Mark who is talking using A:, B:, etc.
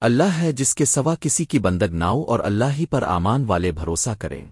A: اللہ ہے جس کے سوا کسی کی بندگ ناؤ اور اللہ ہی پر آمان والے بھروسہ کریں۔